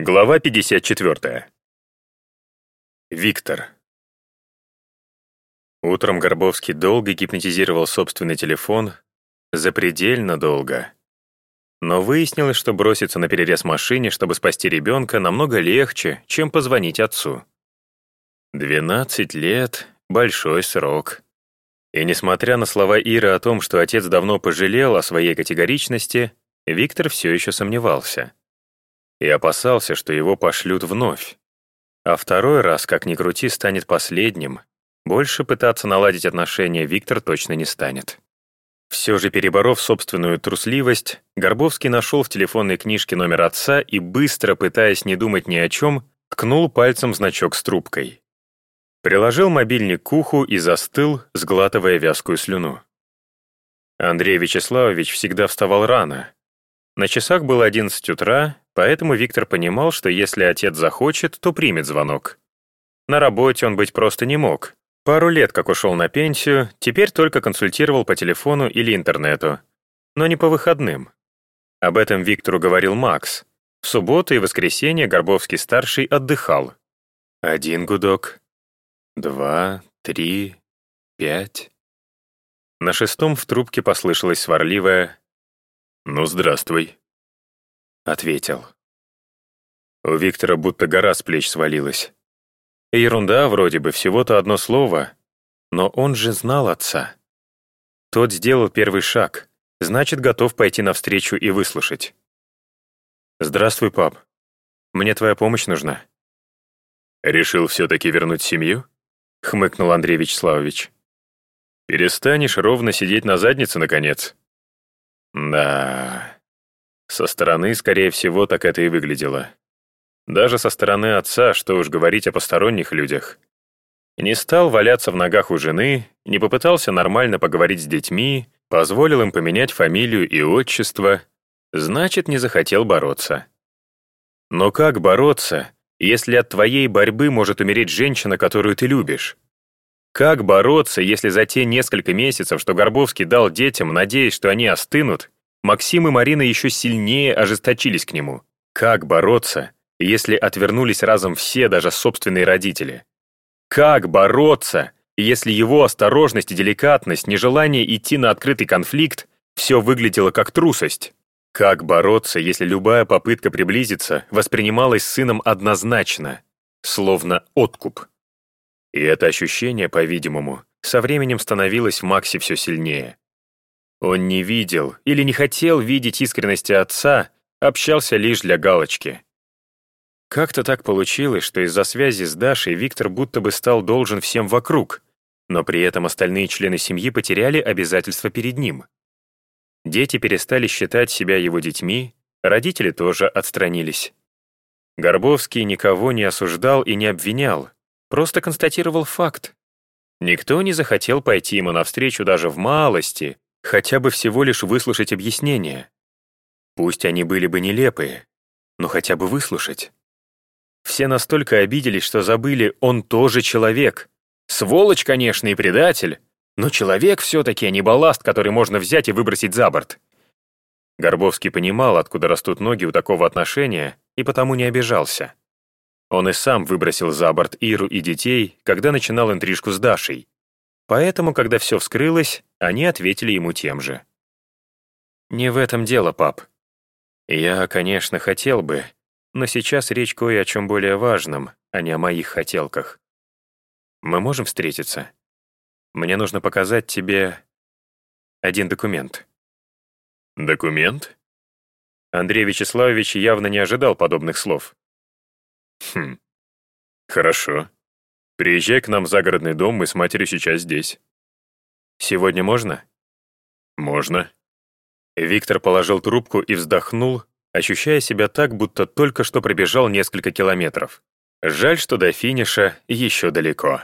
Глава 54. Виктор. Утром Горбовский долго гипнотизировал собственный телефон, запредельно долго. Но выяснилось, что броситься на перерез машине, чтобы спасти ребенка, намного легче, чем позвонить отцу. 12 лет — большой срок. И несмотря на слова Иры о том, что отец давно пожалел о своей категоричности, Виктор все еще сомневался и опасался, что его пошлют вновь. А второй раз, как ни крути, станет последним. Больше пытаться наладить отношения Виктор точно не станет. Все же, переборов собственную трусливость, Горбовский нашел в телефонной книжке номер отца и, быстро пытаясь не думать ни о чем, ткнул пальцем значок с трубкой. Приложил мобильник к уху и застыл, сглатывая вязкую слюну. Андрей Вячеславович всегда вставал рано. На часах было 11 утра, Поэтому Виктор понимал, что если отец захочет, то примет звонок. На работе он быть просто не мог. Пару лет как ушел на пенсию, теперь только консультировал по телефону или интернету. Но не по выходным. Об этом Виктору говорил Макс. В субботу и воскресенье Горбовский-старший отдыхал. Один гудок. Два, три, пять. На шестом в трубке послышалось сварливое «Ну, здравствуй» ответил. У Виктора будто гора с плеч свалилась. Ерунда вроде бы, всего-то одно слово, но он же знал отца. Тот сделал первый шаг, значит, готов пойти навстречу и выслушать. «Здравствуй, пап. Мне твоя помощь нужна». «Решил все-таки вернуть семью?» — хмыкнул Андрей Вячеславович. «Перестанешь ровно сидеть на заднице, наконец?» «Да...» Со стороны, скорее всего, так это и выглядело. Даже со стороны отца, что уж говорить о посторонних людях. Не стал валяться в ногах у жены, не попытался нормально поговорить с детьми, позволил им поменять фамилию и отчество, значит, не захотел бороться. Но как бороться, если от твоей борьбы может умереть женщина, которую ты любишь? Как бороться, если за те несколько месяцев, что Горбовский дал детям, надеясь, что они остынут, Максим и Марина еще сильнее ожесточились к нему. Как бороться, если отвернулись разом все, даже собственные родители? Как бороться, если его осторожность и деликатность, нежелание идти на открытый конфликт, все выглядело как трусость? Как бороться, если любая попытка приблизиться воспринималась сыном однозначно, словно откуп? И это ощущение, по-видимому, со временем становилось в Максе все сильнее. Он не видел или не хотел видеть искренности отца, общался лишь для галочки. Как-то так получилось, что из-за связи с Дашей Виктор будто бы стал должен всем вокруг, но при этом остальные члены семьи потеряли обязательства перед ним. Дети перестали считать себя его детьми, родители тоже отстранились. Горбовский никого не осуждал и не обвинял, просто констатировал факт. Никто не захотел пойти ему навстречу даже в малости, хотя бы всего лишь выслушать объяснения. Пусть они были бы нелепые, но хотя бы выслушать. Все настолько обиделись, что забыли, он тоже человек. Сволочь, конечно, и предатель, но человек все-таки, а не балласт, который можно взять и выбросить за борт. Горбовский понимал, откуда растут ноги у такого отношения, и потому не обижался. Он и сам выбросил за борт Иру и детей, когда начинал интрижку с Дашей. Поэтому, когда все вскрылось, они ответили ему тем же. «Не в этом дело, пап. Я, конечно, хотел бы, но сейчас речь кое о чем более важном, а не о моих хотелках. Мы можем встретиться? Мне нужно показать тебе один документ». «Документ?» Андрей Вячеславович явно не ожидал подобных слов. «Хм, хорошо. Приезжай к нам в загородный дом, мы с матерью сейчас здесь». «Сегодня можно?» «Можно». Виктор положил трубку и вздохнул, ощущая себя так, будто только что пробежал несколько километров. Жаль, что до финиша еще далеко.